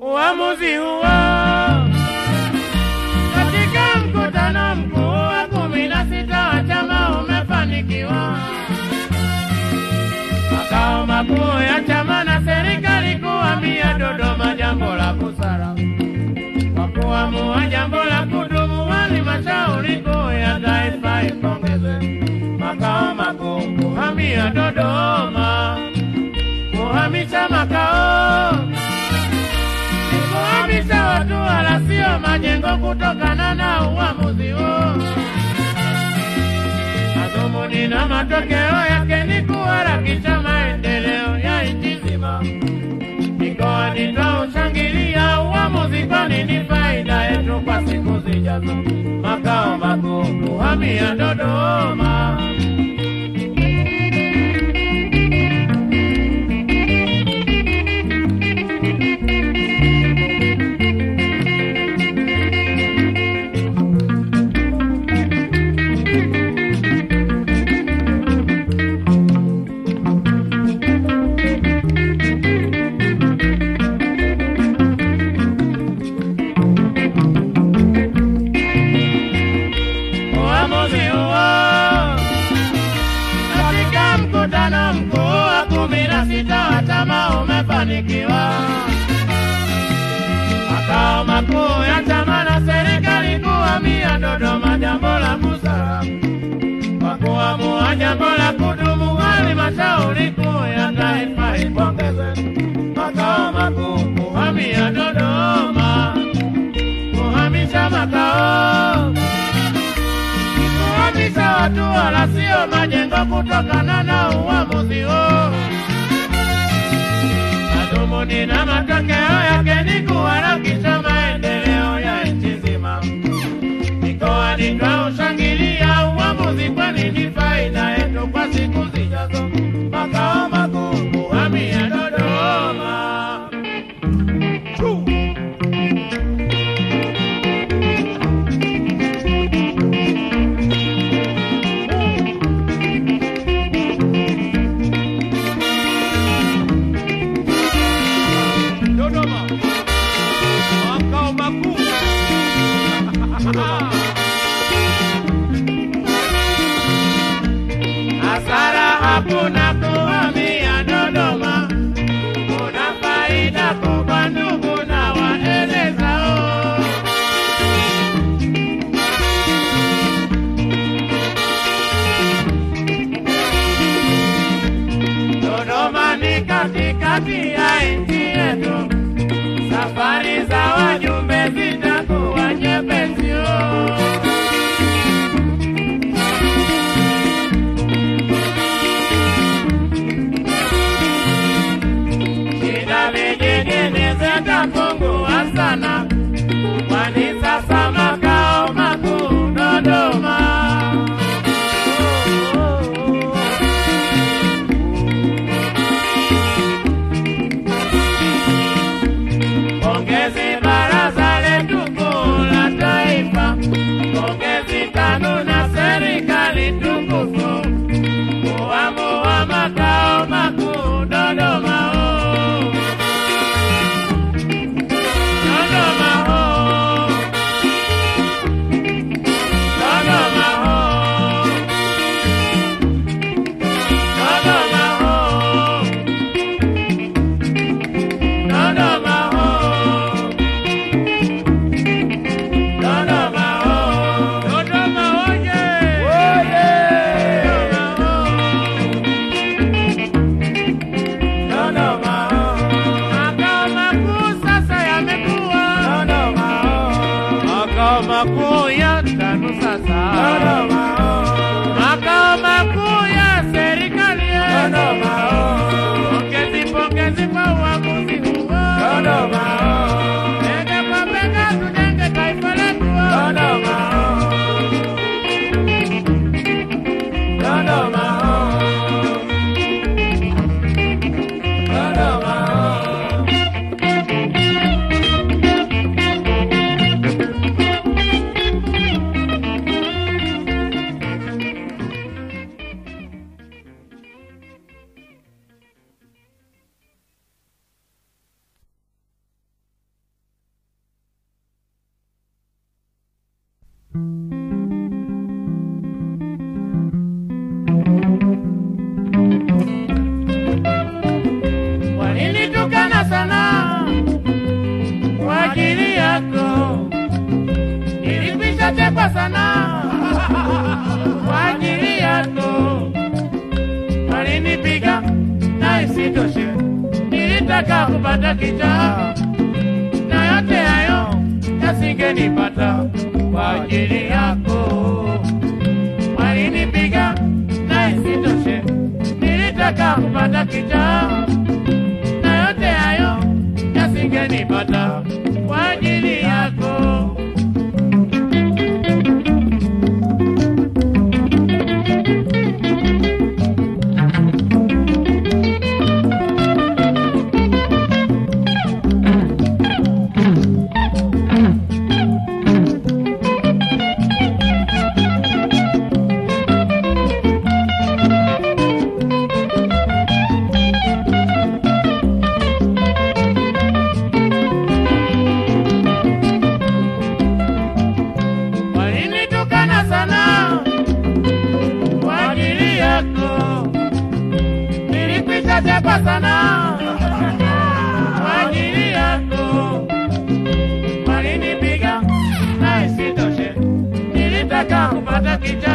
uamuzi huo katika mkutano mkuu wa kumi na sita wa chama umefanikiwa. Makao makuu ya chama na serikali kuhamia Dodoma, jambo la busara kwa kuamua jambo la kudumu. Halmashauri kuu ya taifa ipongeze Makao makuu kuhamia Dodoma, kuhamisha makao kuhamisha watu wala sio majengo, kutokana na uamuzi huo. Madhumuni na matokeo yake ni kuharakisha maendeleo ya nchi nzima. Mikoani twaushangilia uamuzi, kwani ni faida yetu kwa siku zijazo. Makao makuu kuhamia Dodoma. Chama umefanikiwa. Makao makuu ya chama na serikali kuhamia Dodoma, jambo la busara kwa kuamua jambo la kudumu. Halmashauri kuu ya taifa ipongeze. Makao makuu kuhamia Dodoma, kuhamisha makao kuhamisha watu wala sio majengo, kutokana na uamuzi huo. Madhumuni na matokeo yake ni kuharakisha maendeleo ya nchi nzima. Mikoani twaushangilia uamuzi, kwani ni faida yetu kwa siku zijazo. Katikati ya nchi yetu, safari za wajumbe zitakuwa Ghana. Napenda sana. Kwa ajili yako, walinipiga na isitoshe, nilitaka kupata kichaa, na yote hayo yasingenipata. Kwa ajili yako. Walinipiga na isitoshe, nilitaka kupata kichaa. Acá,